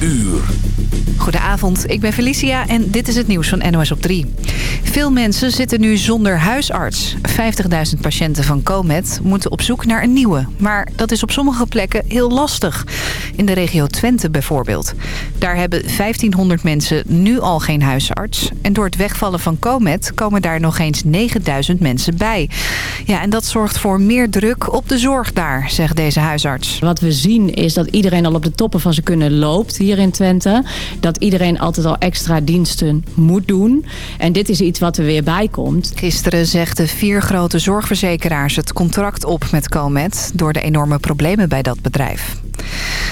uur. Goedenavond, ik ben Felicia en dit is het nieuws van NOS op 3. Veel mensen zitten nu zonder huisarts. 50.000 patiënten van Comet moeten op zoek naar een nieuwe. Maar dat is op sommige plekken heel lastig. In de regio Twente bijvoorbeeld. Daar hebben 1500 mensen nu al geen huisarts. En door het wegvallen van Comet komen daar nog eens 9000 mensen bij. Ja, en dat zorgt voor meer druk op de zorg daar, zegt deze huisarts. Wat we zien is dat iedereen al op de toppen van zijn kunnen loopt in Twente. Dat iedereen altijd al extra diensten moet doen. En dit is iets wat er weer bij komt. Gisteren zegden vier grote zorgverzekeraars het contract op met Comet... door de enorme problemen bij dat bedrijf.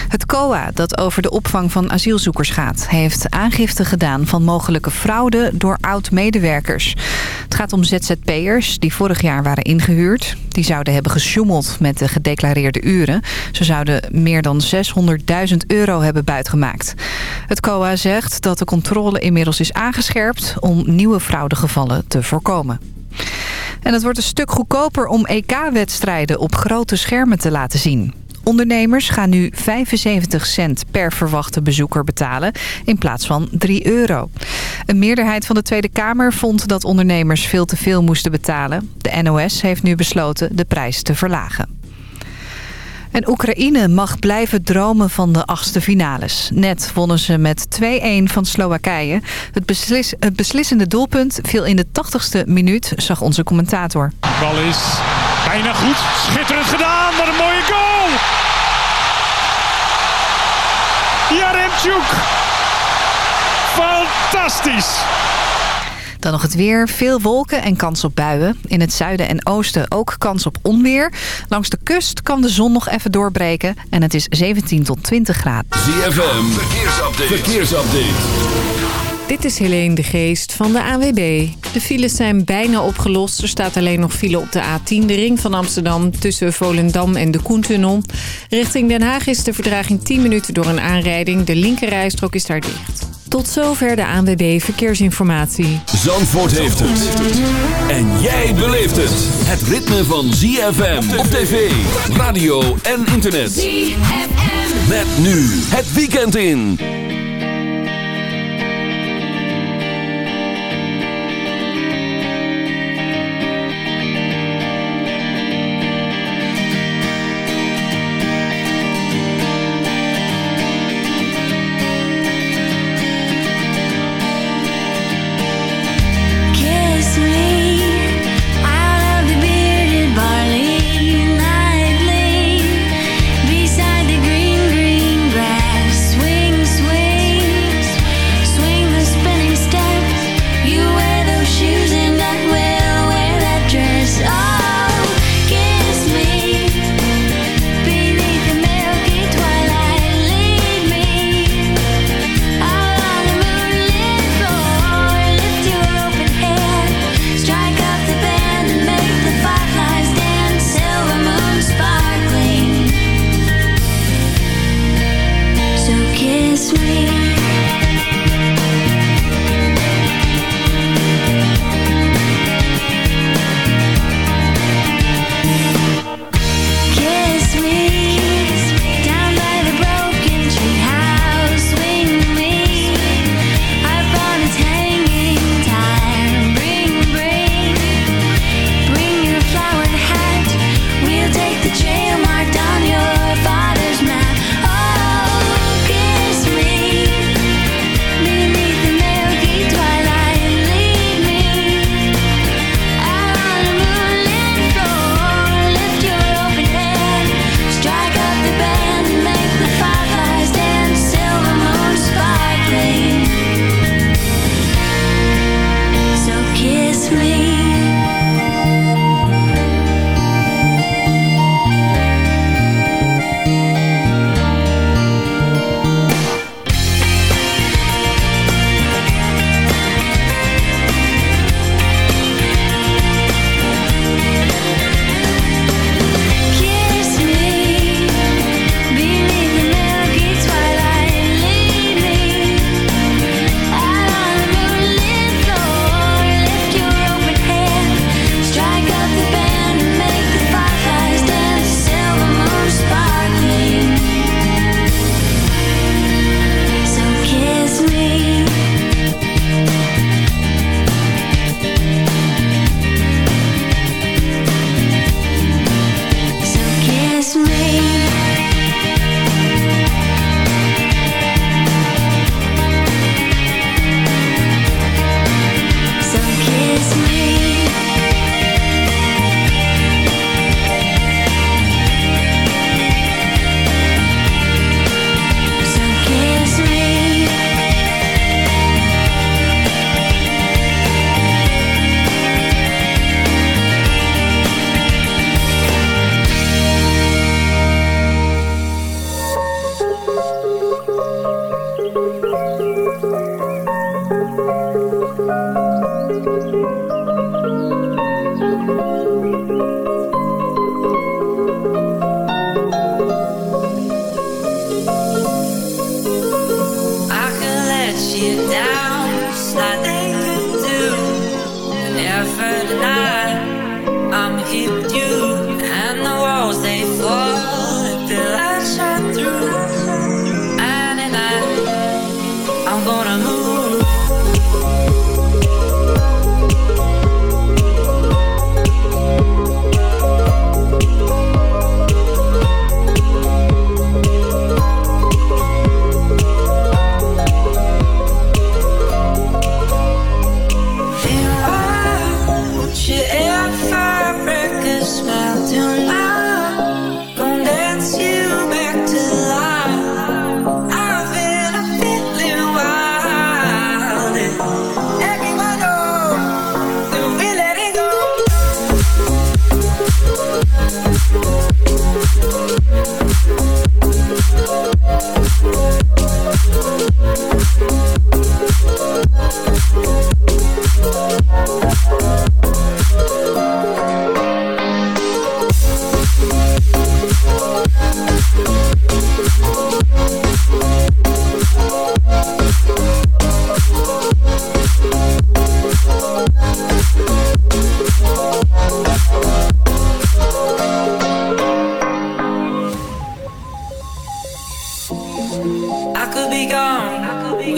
Het COA, dat over de opvang van asielzoekers gaat... heeft aangifte gedaan van mogelijke fraude door oud-medewerkers. Het gaat om ZZP'ers die vorig jaar waren ingehuurd. Die zouden hebben gesjoemeld met de gedeclareerde uren. Ze zouden meer dan 600.000 euro hebben buitgemaakt. Het COA zegt dat de controle inmiddels is aangescherpt... om nieuwe fraudegevallen te voorkomen. En het wordt een stuk goedkoper om EK-wedstrijden op grote schermen te laten zien. Ondernemers gaan nu 75 cent per verwachte bezoeker betalen in plaats van 3 euro. Een meerderheid van de Tweede Kamer vond dat ondernemers veel te veel moesten betalen. De NOS heeft nu besloten de prijs te verlagen. En Oekraïne mag blijven dromen van de achtste finales. Net wonnen ze met 2-1 van Slowakije. Het, het beslissende doelpunt viel in de 80ste minuut, zag onze commentator. De bal is bijna goed. Schitterend gedaan. Wat een mooie goal. Jaremchuk. Fantastisch. Dan nog het weer. Veel wolken en kans op buien. In het zuiden en oosten ook kans op onweer. Langs de kust kan de zon nog even doorbreken. En het is 17 tot 20 graden. ZFM, verkeersupdate. verkeersupdate. Dit is Helene de Geest van de AWB. De files zijn bijna opgelost. Er staat alleen nog file op de A10, de ring van Amsterdam... tussen Volendam en de Koentunnel. Richting Den Haag is de verdraging 10 minuten door een aanrijding. De linkerrijstrook is daar dicht. Tot zover de ANWB Verkeersinformatie. Zandvoort heeft het. En jij beleeft het. Het ritme van ZFM op tv, radio en internet. ZFM. Met nu het weekend in.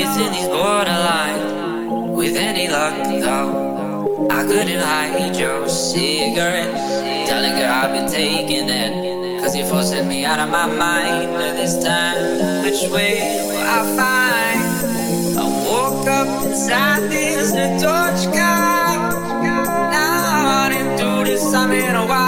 It's in these borderline. With any luck, though, I couldn't hide your cigarette. Telling her I've been taking it. Cause you're forcing me out of my mind. And this time, which way will I find? I woke up inside this torch car. Now I didn't do this, I'm in a while.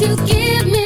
You give me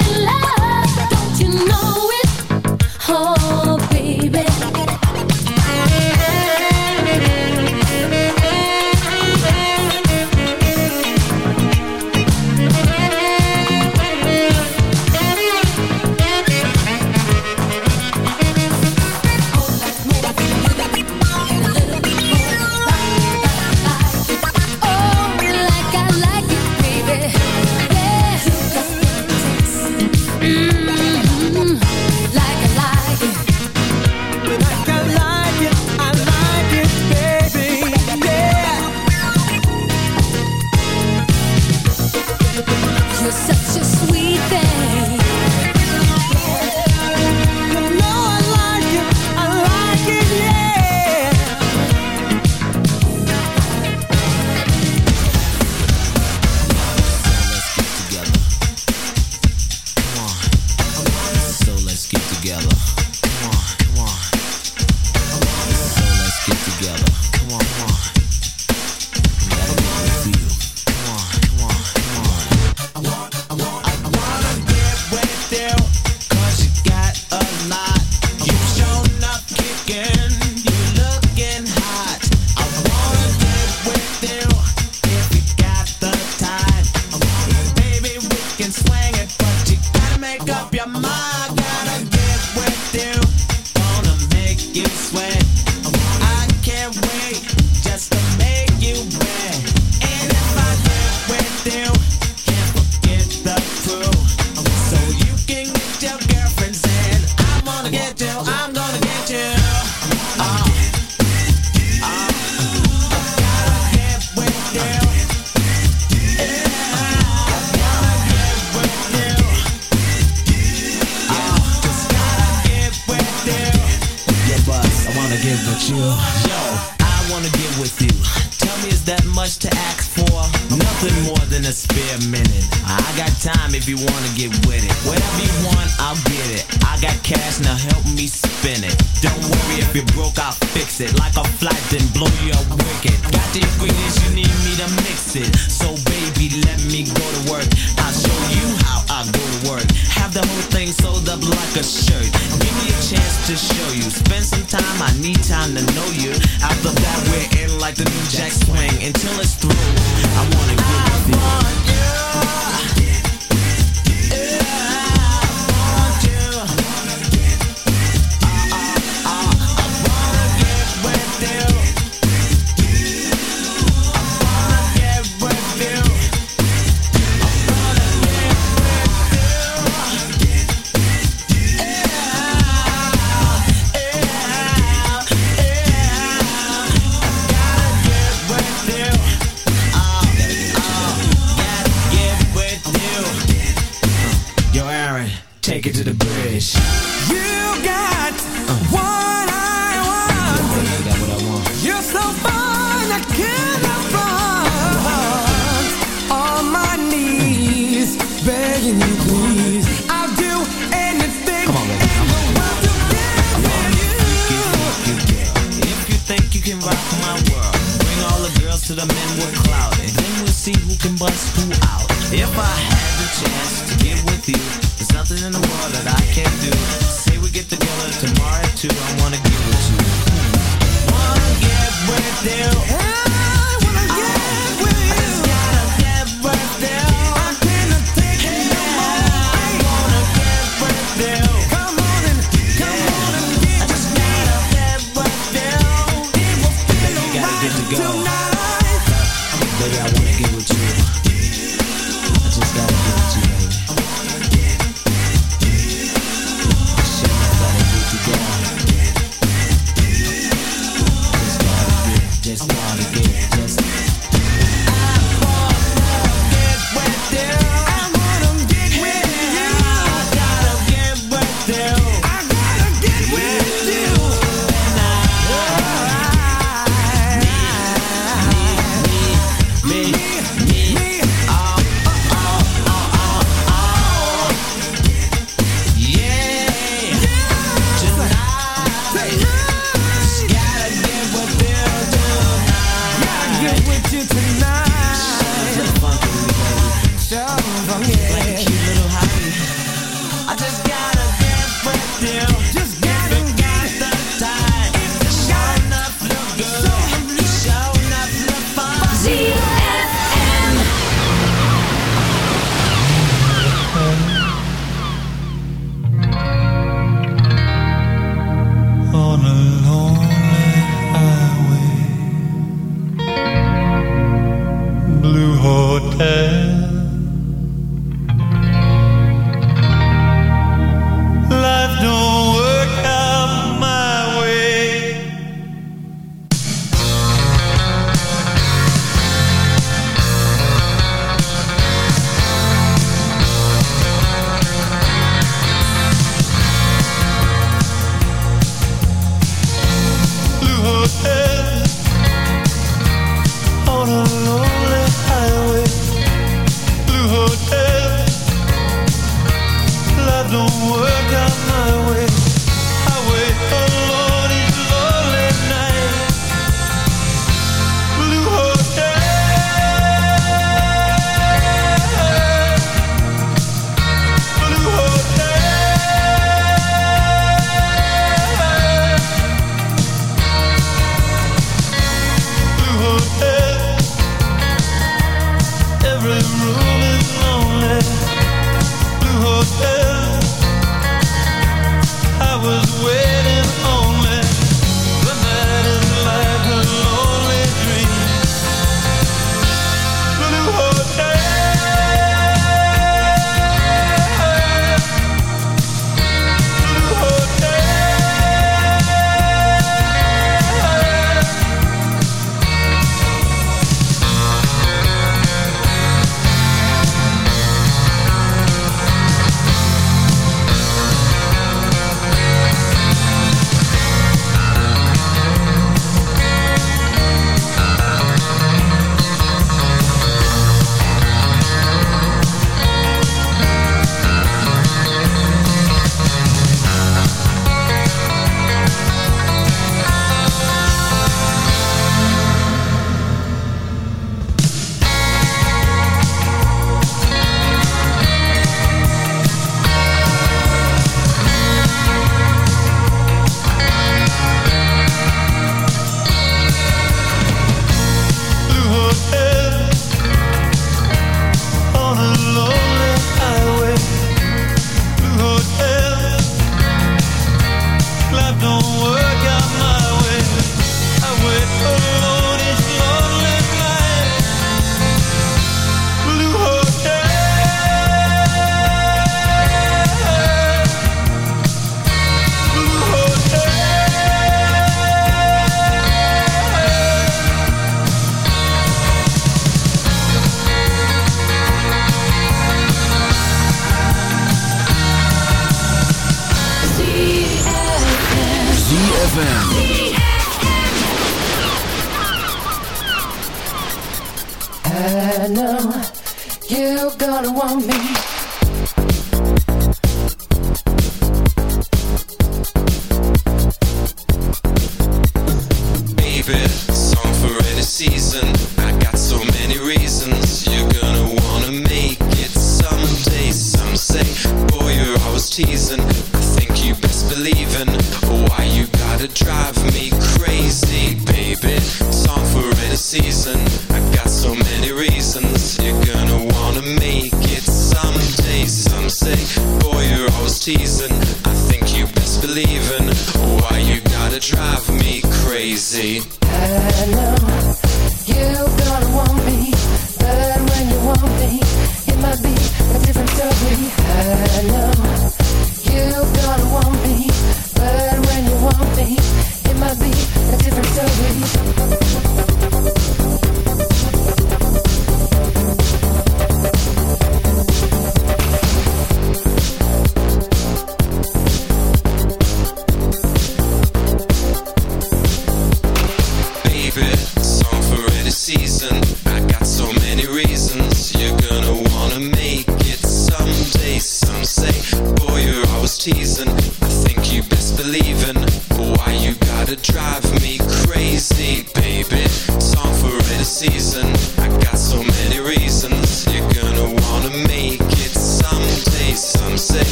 too.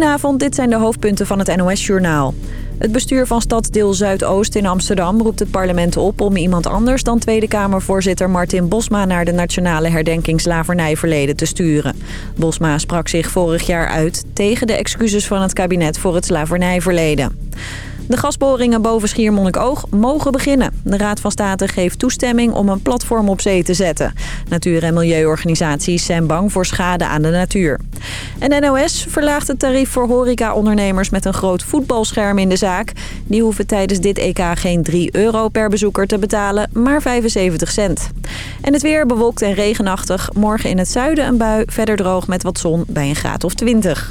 Goedenavond, dit zijn de hoofdpunten van het NOS-journaal. Het bestuur van stadsdeel Zuidoost in Amsterdam roept het parlement op... om iemand anders dan Tweede Kamervoorzitter Martin Bosma... naar de Nationale Herdenking Slavernijverleden te sturen. Bosma sprak zich vorig jaar uit tegen de excuses van het kabinet voor het slavernijverleden. De gasboringen boven Schiermonnikoog mogen beginnen. De Raad van State geeft toestemming om een platform op zee te zetten. Natuur- en milieuorganisaties zijn bang voor schade aan de natuur. En NOS verlaagt het tarief voor horeca-ondernemers met een groot voetbalscherm in de zaak. Die hoeven tijdens dit EK geen 3 euro per bezoeker te betalen, maar 75 cent. En het weer bewolkt en regenachtig. Morgen in het zuiden een bui, verder droog met wat zon bij een graad of 20.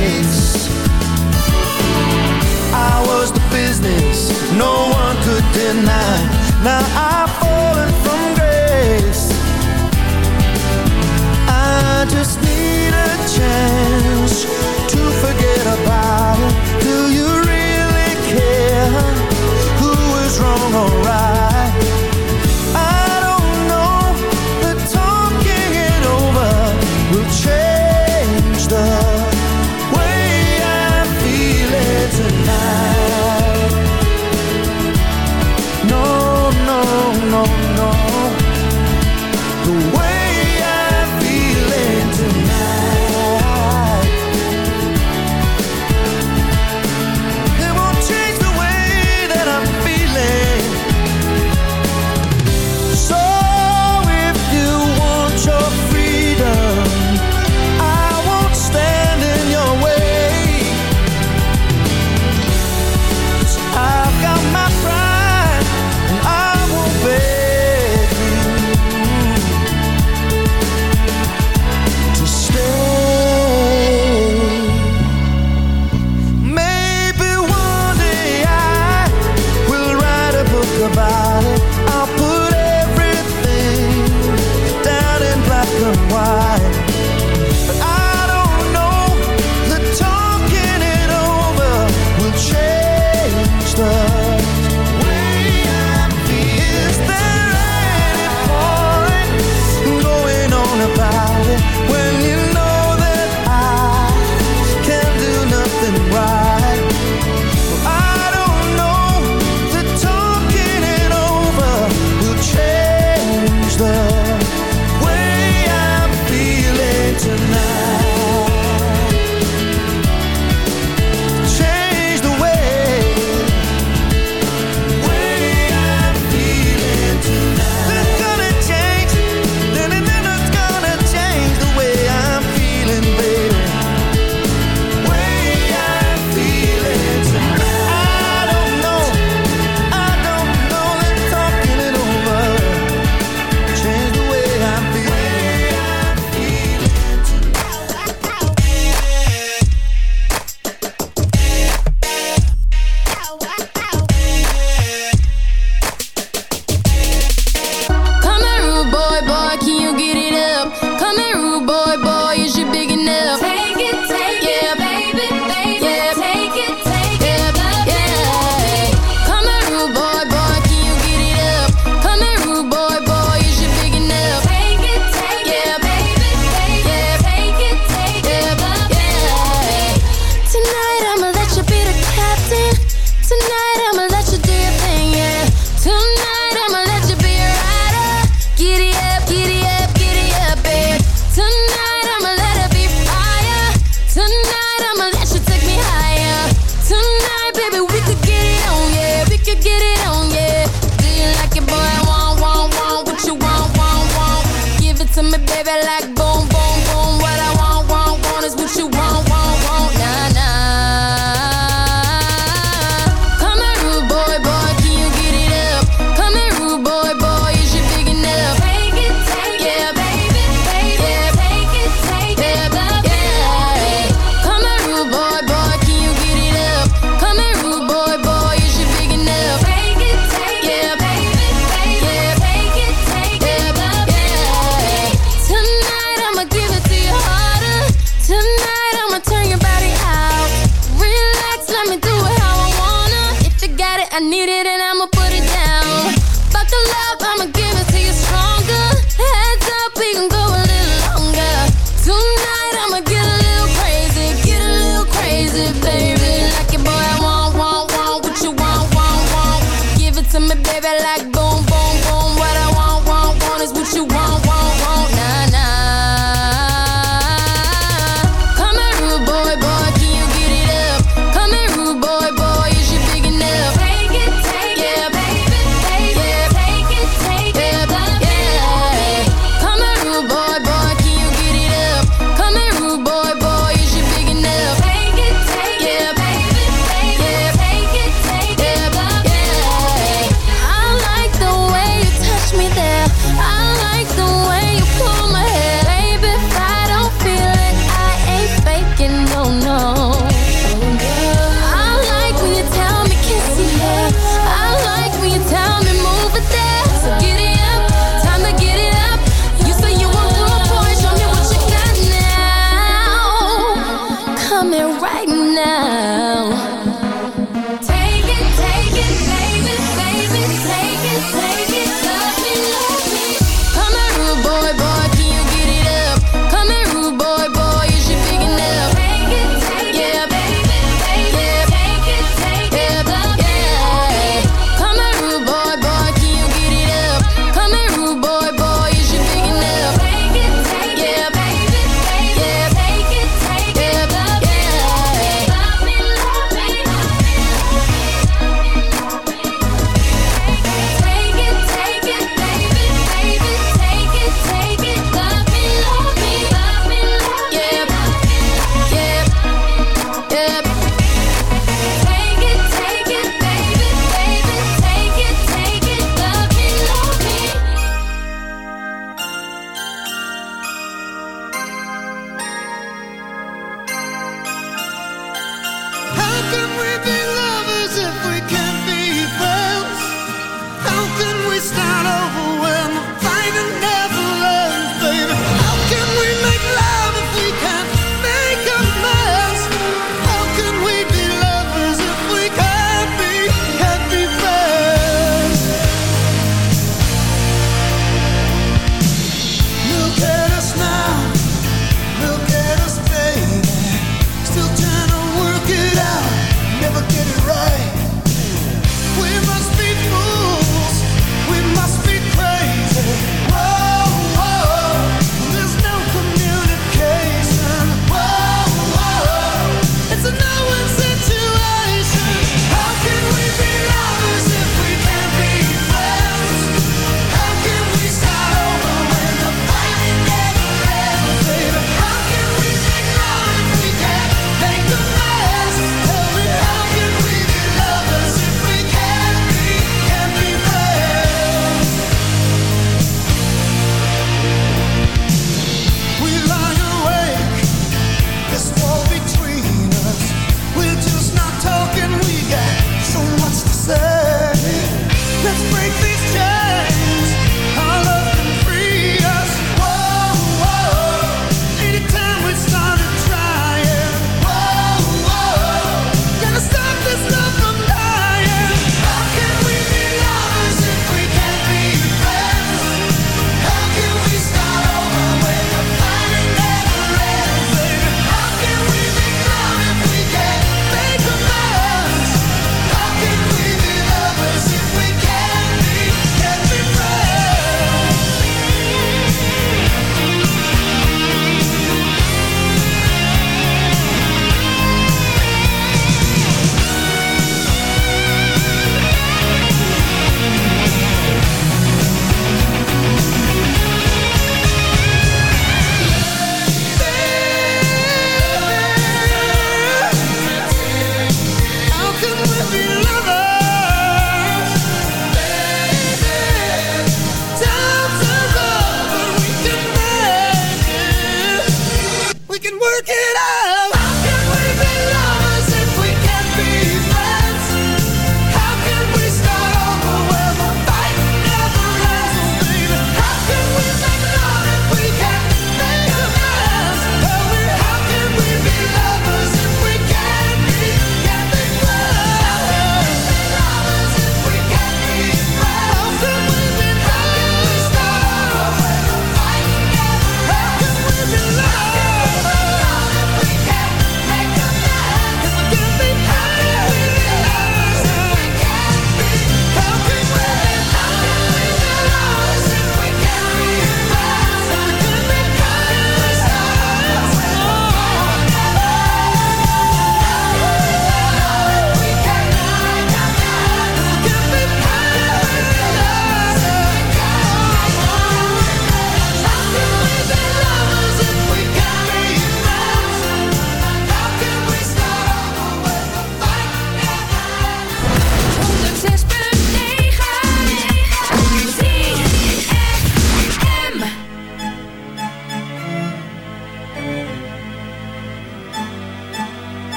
tonight. Now I